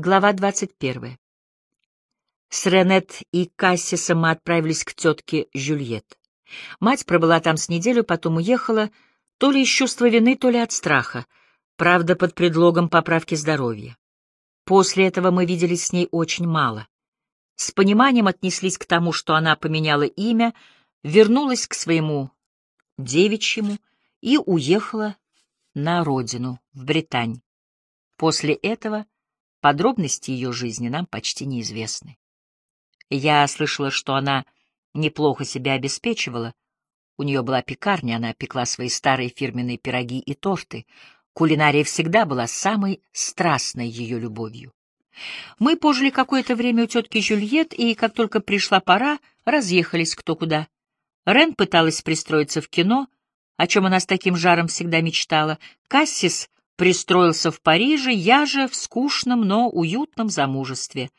Глава 21. С Ренет и Кассисом мы отправились к тетке Жюльет. Мать пробыла там с неделю, потом уехала, то ли из чувства вины, то ли от страха, правда, под предлогом поправки здоровья. После этого мы виделись с ней очень мало. С пониманием отнеслись к тому, что она поменяла имя, вернулась к своему девичьему и уехала на родину, в Британь. После этого Подробности ее жизни нам почти неизвестны. Я слышала, что она неплохо себя обеспечивала. У нее была пекарня, она пекла свои старые фирменные пироги и торты. Кулинария всегда была самой страстной ее любовью. Мы пожили какое-то время у тетки Жюльет, и, как только пришла пора, разъехались кто куда. Рен пыталась пристроиться в кино, о чем она с таким жаром всегда мечтала. Кассис Пристроился в Париже, я же в скучном, но уютном замужестве.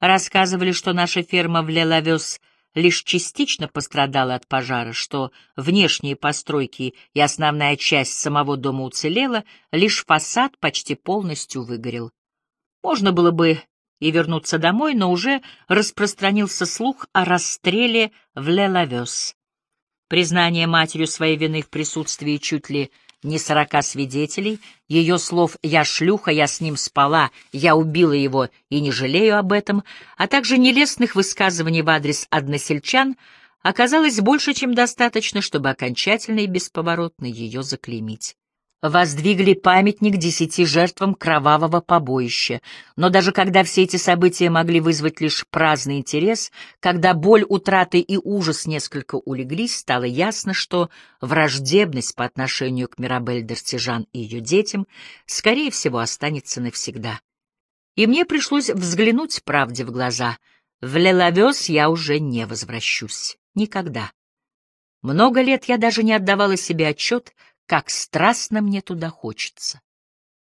Рассказывали, что наша ферма в Лелавес лишь частично пострадала от пожара, что внешние постройки и основная часть самого дома уцелела, лишь фасад почти полностью выгорел. Можно было бы и вернуться домой, но уже распространился слух о расстреле в Лелавес. Признание матерью своей вины в присутствии чуть ли ни сорока свидетелей, ее слов «я шлюха, я с ним спала, я убила его и не жалею об этом», а также нелестных высказываний в адрес односельчан оказалось больше, чем достаточно, чтобы окончательно и бесповоротно ее заклеймить воздвигли памятник десяти жертвам кровавого побоища. Но даже когда все эти события могли вызвать лишь праздный интерес, когда боль утраты и ужас несколько улеглись, стало ясно, что враждебность по отношению к Мирабель Дертижан и ее детям, скорее всего, останется навсегда. И мне пришлось взглянуть правде в глаза. В Лелавес я уже не возвращусь. Никогда. Много лет я даже не отдавала себе отчет, как страстно мне туда хочется.